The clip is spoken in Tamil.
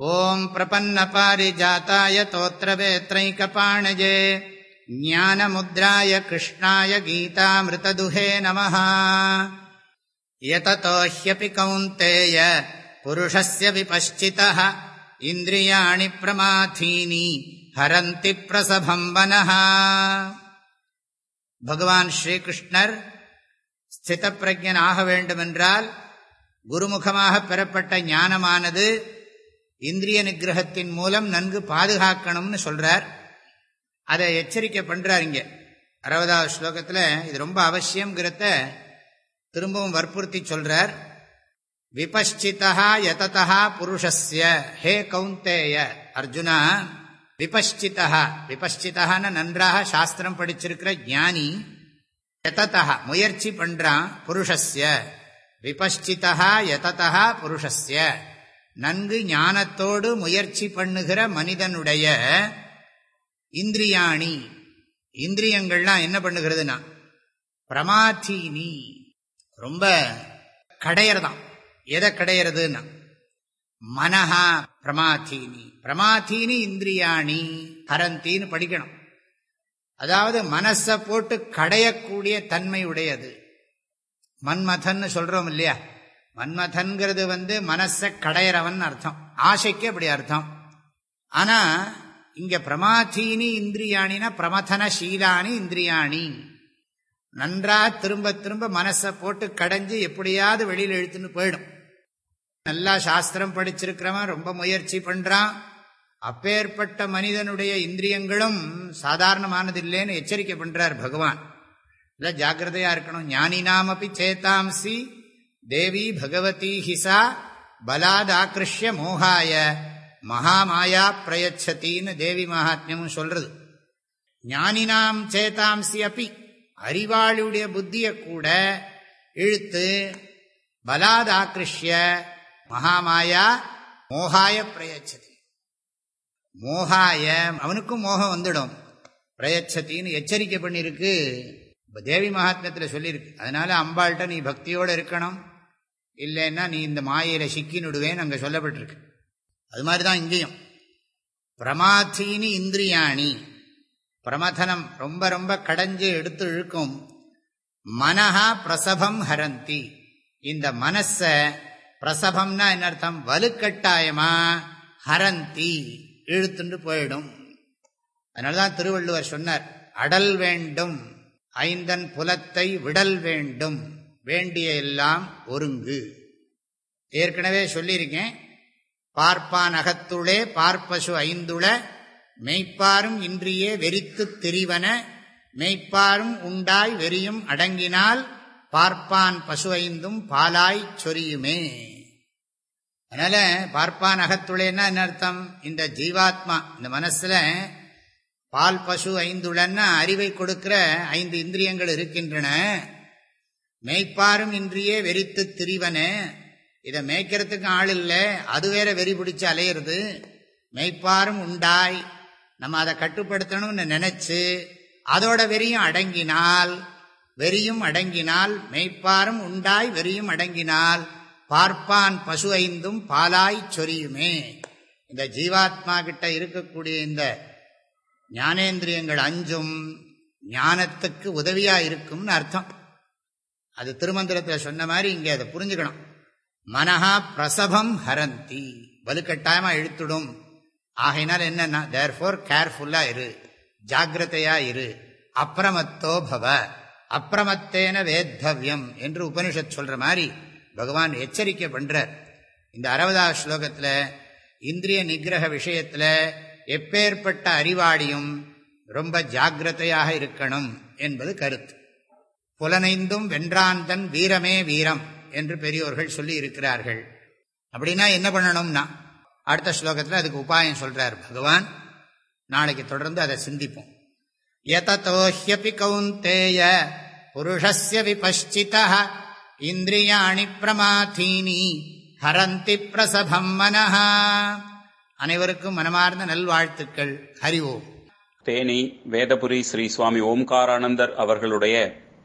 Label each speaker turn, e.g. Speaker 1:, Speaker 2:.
Speaker 1: ॐ प्रपन्नपारिजाताय तोत्रवेत्रैकपाणजे ज्ञानमुद्राय कृष्णाय गीतामृतदुहे नमः यततो ह्यपि कौन्तेय पुरुषस्य विपश्चितः इन्द्रियाणि प्रमाथीनि ஹரந்தி பிரசபம் வனஹ பகவான் ஸ்ரீகிருஷ்ணர் ஸ்தித பிரஜன் ஆக வேண்டுமென்றால் குருமுகமாக பெறப்பட்ட ஞானமானது இந்திரிய நிகிரகத்தின் மூலம் நன்கு பாதுகாக்கணும்னு சொல்றார். அதை எச்சரிக்கை பண்றார் இங்க. அறுபதாவது ஸ்லோகத்தில் இது ரொம்ப அவசியம்ங்கிறத திரும்பவும் வற்புறுத்தி சொல்றார். விபஷ்சிதா யததா புருஷஸ்ய. ஹே கவுந்தேய அர்ஜுனா விபஷ்சிதா விபஷ்சிதான்னு நன்றாக சாஸ்திரம் படிச்சிருக்கிற ஞானி யததா முயற்சி பண்றான் புருஷஸ்ய. விபஷ்சிதா யததா புருஷஸ்ய. நன்கு ஞானத்தோடு முயற்சி பண்ணுகிற மனிதனுடைய இந்திரியாணி. இந்திரியங்கள்லாம் என்ன பண்ணுகிறதுனா பிரமாத்தீனி ரொம்ப கடையறதான் எதை கடையிறதுன்னா மனஹா பிரமாத்தீனி பிரமாத்தீனி இந்திரியாணி ஹரந்தின்னு படிக்கணும். அதாவது மனசை போட்டு கடையக்கூடிய தன்மை உடையது. மன்மதன் சொல்றோம் இல்லையா? மன்மதன்கிறது வந்து மனசை கடையிறவன் அர்த்தம். ஆசைக்கு அப்படி அர்த்தம். ஆனா இங்க பிரமாதீனி இந்திரியாணினா பிரமதன சீலானி இந்திரியாணி. நன்றா திரும்ப திரும்ப மனசை போட்டு கடைஞ்சு எப்படியாவது வெளியில் எழுத்துன்னு போயிடும். நல்லா சாஸ்திரம் படிச்சிருக்கிறவன் ரொம்ப முயற்சி பண்றான். அப்பேற்பட்ட மனிதனுடைய இந்திரியங்களும் சாதாரணமானது இல்லைன்னு எச்சரிக்கை பண்றார் பகவான். இல்ல ஜாக்கிரதையா இருக்கணும். ஞானினாமப்பி சேத்தாம்சி தேவி பகவதி ஹிசா பலாத் ஆக்கிருஷ்ய மோகாய. மகாமாயா பிரயச்சத்தின்னு தேவி மகாத்மியம் சொல்றது. ஞானினாம் சேதாம்சி அப்பி அறிவாளியுடைய புத்தியை கூட இழுத்து பலாத் ஆக்கிருஷ்ய மகாமாயா மோகாய பிரயச்சதி. மோகாய அவனுக்கும் மோகம் வந்துடும். பிரயச்சத்தின்னு எச்சரிக்கை பண்ணியிருக்கு. தேவி மகாத்மத்தில் சொல்லியிருக்கு. அதனால அம்பாள்கிட்ட நீ பக்தியோடு இருக்கணும். இல்லைன்னா நீ இந்த மாயையில சிக்கினுடுவேன்னு அங்கே சொல்லப்பட்டிருக்கு. அது மாதிரி தான் இங்கேயும். பிரமாத்தீனி இந்திரியாணி. பிரமதனம் ரொம்ப ரொம்ப கடைஞ்சு எடுத்து இழுக்கும். மனஹா பிரசபம் ஹரந்தி. இந்த மனச பிரசபம்னா என்ன அர்த்தம்? வலுக்கட்டாயமா ஹரந்தி. இழுத்துண்டு போயிடும். அதனாலதான் திருவள்ளுவர் சொன்னார் அடல் வேண்டும். ஐந்தன் புலத்தை விடல் வேண்டும். வேண்டிய எல்லாம் ஒருங்கு. ஏற்கனவே சொல்லியிருக்கேன். பார்ப்பான் அகத்துளே பார்ப்பசு ஐந்துள மெய்ப்பாரும் இன்றியே வெறித்து திரிவன மெய்ப்பாரும் உண்டாய் வெறியும் அடங்கினால் பார்ப்பான் பசு ஐந்தும் பாலாய் சொரியுமே. அதனால பார்ப்பான் அகத்துளேன்னா என்ன அர்த்தம்? இந்த ஜீவாத்மா இந்த மனசுல பால் பசு ஐந்துளன்னா அறிவை கொடுக்கிற ஐந்து இந்திரியங்கள் இருக்கின்றன. மேய்ப்பாரும் இன்றியே வெறித்து திரிவன. இதை மேய்க்கிறதுக்கு ஆள் இல்லை. அது வேற வெறி பிடிச்சு அலையிறது. மெய்ப்பாரும் உண்டாய். நம்ம அதை கட்டுப்படுத்தணும்னு நினைச்சு அதோட வெறியும் அடங்கினால் வெறியும் அடங்கினால் மெய்ப்பாரும் உண்டாய் வெறியும் அடங்கினால் பார்ப்பான் பசு ஐந்தும் பாலாய் சொரியுமே. இந்த ஜீவாத்மா கிட்ட இருக்கக்கூடிய இந்த ஞானேந்திரியங்கள் அஞ்சும் ஞானத்துக்கு உதவியா இருக்கும்னு அர்த்தம். அது திருமந்திரத்தில் சொன்ன மாதிரி இங்கே அதை புரிஞ்சுக்கணும். மனஹா பிரசபம் ஹரந்தி. வலுக்கட்டாயமா இழுத்துடும். ஆகையினால் என்னன்னா தேர்ஃபோர் கேர்ஃபுல்லா இரு. ஜாகிரதையா இரு. அப்பிரமத்தோ பவ. அப்பிரமத்தேன வேத்தவியம் என்று உபனிஷத் சொல்ற மாதிரி பகவான் எச்சரிக்கை பண்றார். இந்த அறுபதாவது ஸ்லோகத்துல இந்திரிய நிகிரக விஷயத்துல எப்பேற்பட்ட அறிவாளியும் ரொம்ப ஜாகிரதையாக இருக்கணும் என்பது கருத்து. புலனைந்தும் வென்றாந்தன் வீரமே வீரம் என்று பெரியோர்கள் சொல்லி இருக்கிறார்கள். அப்படின்னா என்ன பண்ணணும்னா அடுத்த ஸ்லோகத்தில் அதுக்கு உபாயம் சொல்றார் பகவான். நாளைக்கு தொடர்ந்து அதை சிந்திப்போம். யதோஹியபி கௌந்தேய புருஷஸ்ய விபஷ்சித இந்திரியாணி பிரமாதீனி ஹரந்தி பிரசபம் மனஹா. அனைவருக்கும் மனமார்ந்த நல்வாழ்த்துக்கள். ஹரி ஓம்.
Speaker 2: தேனி வேதபுரி ஸ்ரீ சுவாமி ஓம்காரானந்தர் அவர்களுடைய